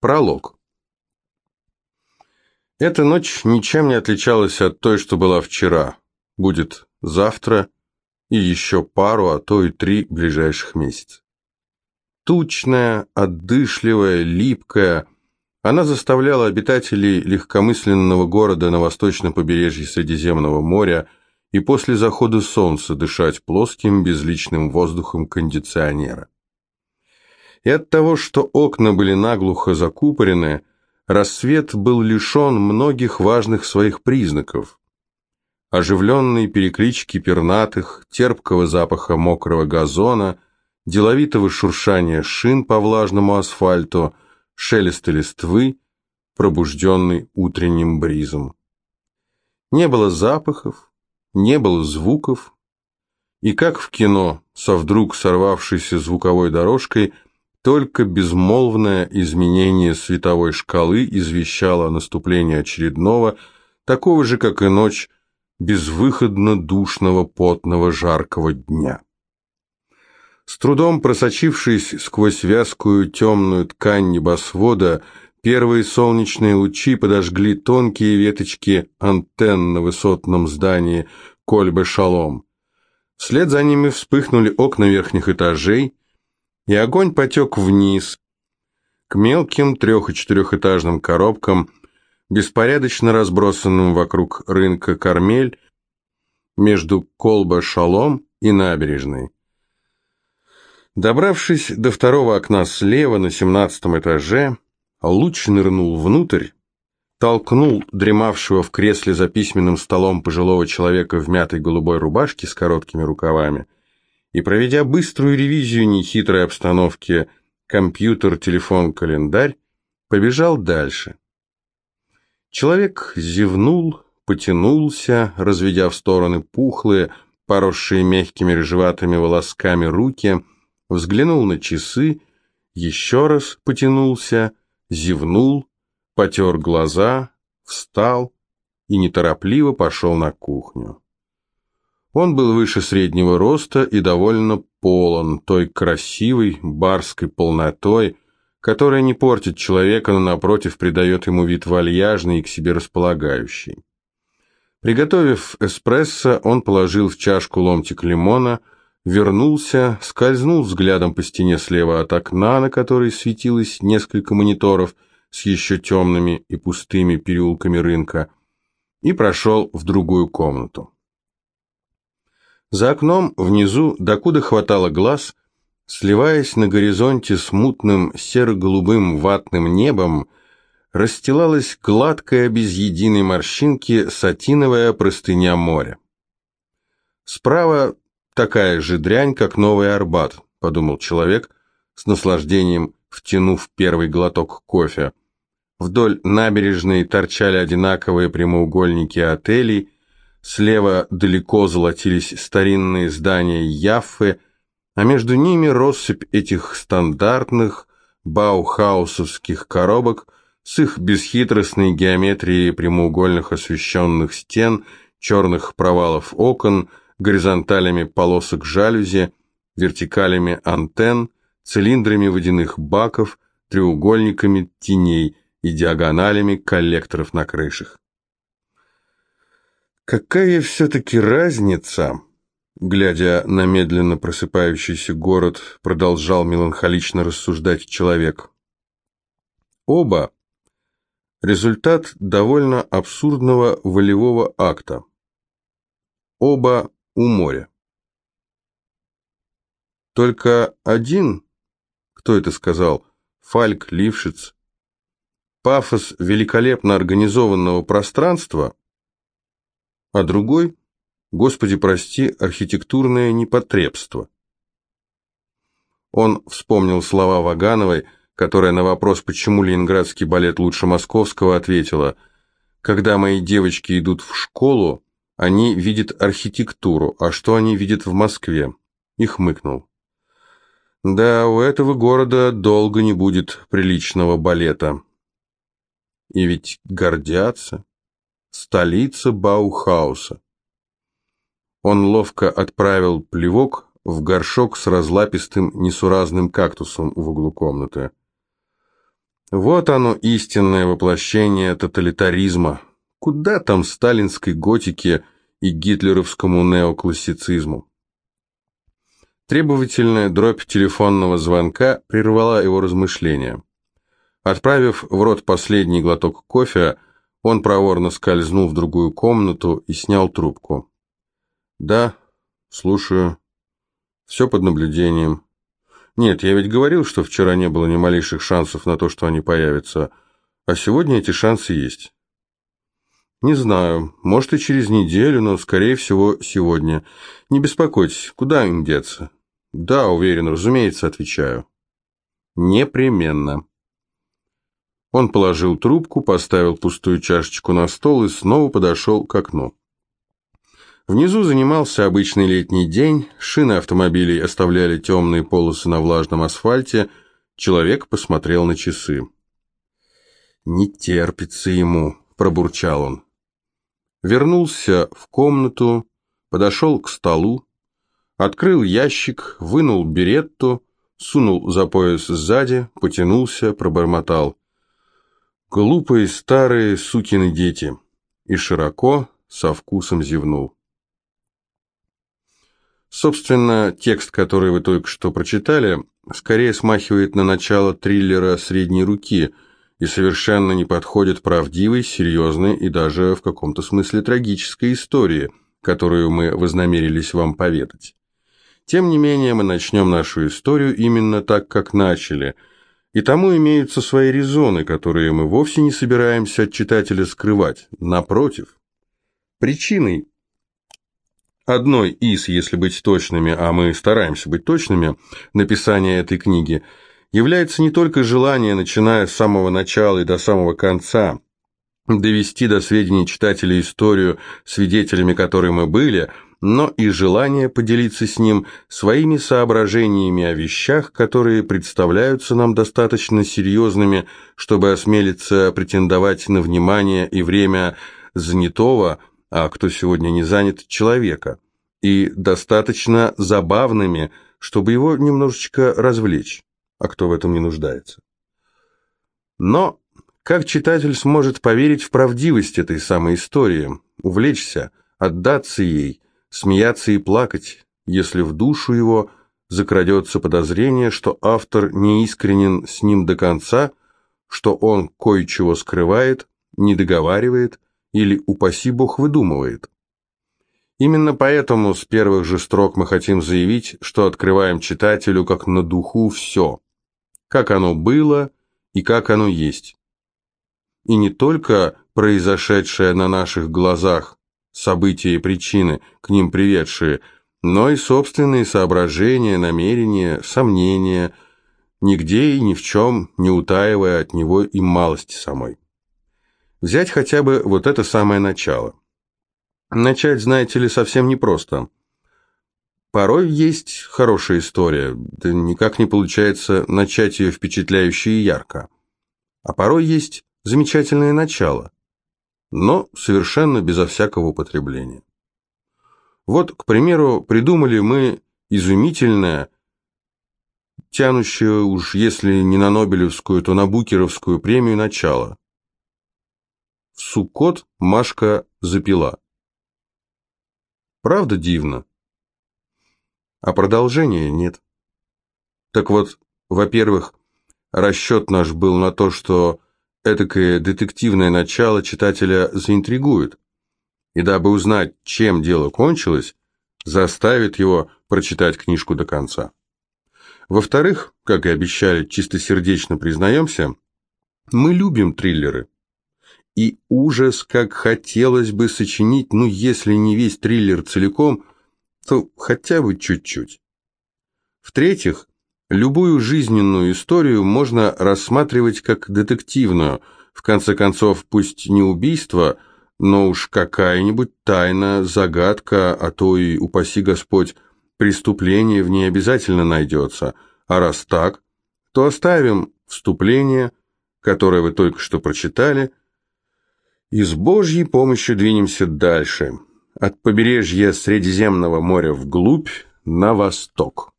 Пролог. Эта ночь ничем не отличалась от той, что была вчера. Будет завтра и еще пару, а то и три ближайших месяца. Тучная, отдышливая, липкая, она заставляла обитателей легкомысленного города на восточном побережье Средиземного моря и после захода солнца дышать плоским безличным воздухом кондиционера. И от того, что окна были наглухо закупорены, рассвет был лишен многих важных своих признаков. Оживленные переклички пернатых, терпкого запаха мокрого газона, деловитого шуршания шин по влажному асфальту, шелеста листвы, пробужденный утренним бризом. Не было запахов, не было звуков, и как в кино, со вдруг сорвавшейся звуковой дорожкой – только безмолвное изменение световой шкалы извещало о наступлении очередного, такого же, как и ночь, безвыходно душного, потного, жаркого дня. С трудом просочившись сквозь вязкую темную ткань небосвода, первые солнечные лучи подожгли тонкие веточки антенн на высотном здании Кольбе-Шалом. Вслед за ними вспыхнули окна верхних этажей, и огонь потек вниз, к мелким трех- и четырехэтажным коробкам, беспорядочно разбросанным вокруг рынка Кармель, между Колба-Шалом и набережной. Добравшись до второго окна слева на семнадцатом этаже, луч нырнул внутрь, толкнул дремавшего в кресле за письменным столом пожилого человека в мятой голубой рубашке с короткими рукавами – и, проведя быструю ревизию нехитрой обстановки компьютер, телефон, календарь, побежал дальше. Человек зевнул, потянулся, разведя в стороны пухлые, поросшие мягкими рыжеватыми волосками руки, взглянул на часы, еще раз потянулся, зевнул, потер глаза, встал и неторопливо пошел на кухню. Он был выше среднего роста и довольно полон, той красивой барской полнотой, которая не портит человека, но, напротив, придает ему вид вальяжный и к себе располагающий. Приготовив эспрессо, он положил в чашку ломтик лимона, вернулся, скользнул взглядом по стене слева от окна, на которой светилось несколько мониторов с еще темными и пустыми переулками рынка, и прошел в другую комнату. За окном внизу, докуда хватало глаз, сливаясь на горизонте с мутным серо-голубым ватным небом, расстилалась гладкая без единой морщинки сатиновая простыня моря. Справа такая же дрянь, как Новый Арбат, подумал человек, с наслаждением втянув первый глоток кофе. Вдоль набережной торчали одинаковые прямоугольники отелей, Слева далеко золотились старинные здания Яффы, а между ними россыпь этих стандартных баухаусовских коробок с их бесхитростной геометрией прямоугольных освещенных стен, черных провалов окон, горизонталями полосок жалюзи, вертикалями антенн, цилиндрами водяных баков, треугольниками теней и диагоналями коллекторов на крышах. Какая все-таки разница, глядя на медленно просыпающийся город, продолжал меланхолично рассуждать человек. Оба – результат довольно абсурдного волевого акта. Оба у моря. Только один, кто это сказал, Фальк Лившиц, пафос великолепно организованного пространства – а другой, Господи прости, архитектурное непотребство. Он вспомнил слова Вагановой, которая на вопрос, почему ленинградский балет лучше московского, ответила, «Когда мои девочки идут в школу, они видят архитектуру, а что они видят в Москве?» И хмыкнул. «Да, у этого города долго не будет приличного балета». И ведь гордятся столица Баухауса. Он ловко отправил плевок в горшок с разлапистым несуразным кактусом в углу комнаты. Вот оно, истинное воплощение тоталитаризма. Куда там сталинской готике и гитлеровскому неоклассицизму? Требовательная дробь телефонного звонка прервала его размышления. Отправив в рот последний глоток кофе, он проворно скользнул в другую комнату и снял трубку. «Да, слушаю. Все под наблюдением. Нет, я ведь говорил, что вчера не было ни малейших шансов на то, что они появятся, а сегодня эти шансы есть». «Не знаю, может и через неделю, но, скорее всего, сегодня. Не беспокойтесь, куда им деться?» «Да, уверен, разумеется, отвечаю». «Непременно». Он положил трубку, поставил пустую чашечку на стол и снова подошел к окну. Внизу занимался обычный летний день, шины автомобилей оставляли темные полосы на влажном асфальте, человек посмотрел на часы. «Не терпится ему», — пробурчал он. Вернулся в комнату, подошел к столу, открыл ящик, вынул беретту, сунул за пояс сзади, потянулся, пробормотал. Глупые старые сукины дети. И широко, со вкусом зевнул. Собственно, текст, который вы только что прочитали, скорее смахивает на начало триллера средней руки и совершенно не подходит правдивой, серьезной и даже в каком-то смысле трагической истории, которую мы вознамерились вам поведать. Тем не менее, мы начнем нашу историю именно так, как начали – и тому имеются свои резоны, которые мы вовсе не собираемся от читателя скрывать. Напротив, причиной одной из, если быть точными, а мы стараемся быть точными, написания этой книги, является не только желание, начиная с самого начала и до самого конца, довести до сведения читателя историю, свидетелями которой мы были – но и желание поделиться с ним своими соображениями о вещах, которые представляются нам достаточно серьезными, чтобы осмелиться претендовать на внимание и время занятого, а кто сегодня не занят, человека, и достаточно забавными, чтобы его немножечко развлечь, а кто в этом не нуждается. Но как читатель сможет поверить в правдивость этой самой истории, увлечься, отдаться ей – смеяться и плакать, если в душу его закрадется подозрение, что автор не искренен с ним до конца, что он кое-чего скрывает, не договаривает или, упаси бог, выдумывает. Именно поэтому с первых же строк мы хотим заявить, что открываем читателю как на духу все, как оно было и как оно есть. И не только произошедшее на наших глазах, события и причины, к ним приведшие, но и собственные соображения, намерения, сомнения, нигде и ни в чем не утаивая от него и малости самой. Взять хотя бы вот это самое начало. Начать, знаете ли, совсем непросто. Порой есть хорошая история, да никак не получается начать ее впечатляюще и ярко. А порой есть замечательное начало – но совершенно безо всякого употребления. Вот, к примеру, придумали мы изумительное, тянущее уж если не на Нобелевскую, то на Букеровскую премию начало. В Суккот Машка запила. Правда дивно? А продолжения нет. Так вот, во-первых, расчет наш был на то, что Этакое детективное начало читателя заинтригует, и дабы узнать, чем дело кончилось, заставит его прочитать книжку до конца. Во-вторых, как и обещали, чистосердечно признаемся, мы любим триллеры. И ужас, как хотелось бы сочинить, ну если не весь триллер целиком, то хотя бы чуть-чуть. В-третьих, Любую жизненную историю можно рассматривать как детективную, в конце концов, пусть не убийство, но уж какая-нибудь тайна, загадка, а то и, упаси Господь, преступление в ней обязательно найдется. А раз так, то оставим вступление, которое вы только что прочитали, и с Божьей помощью двинемся дальше, от побережья Средиземного моря вглубь на восток.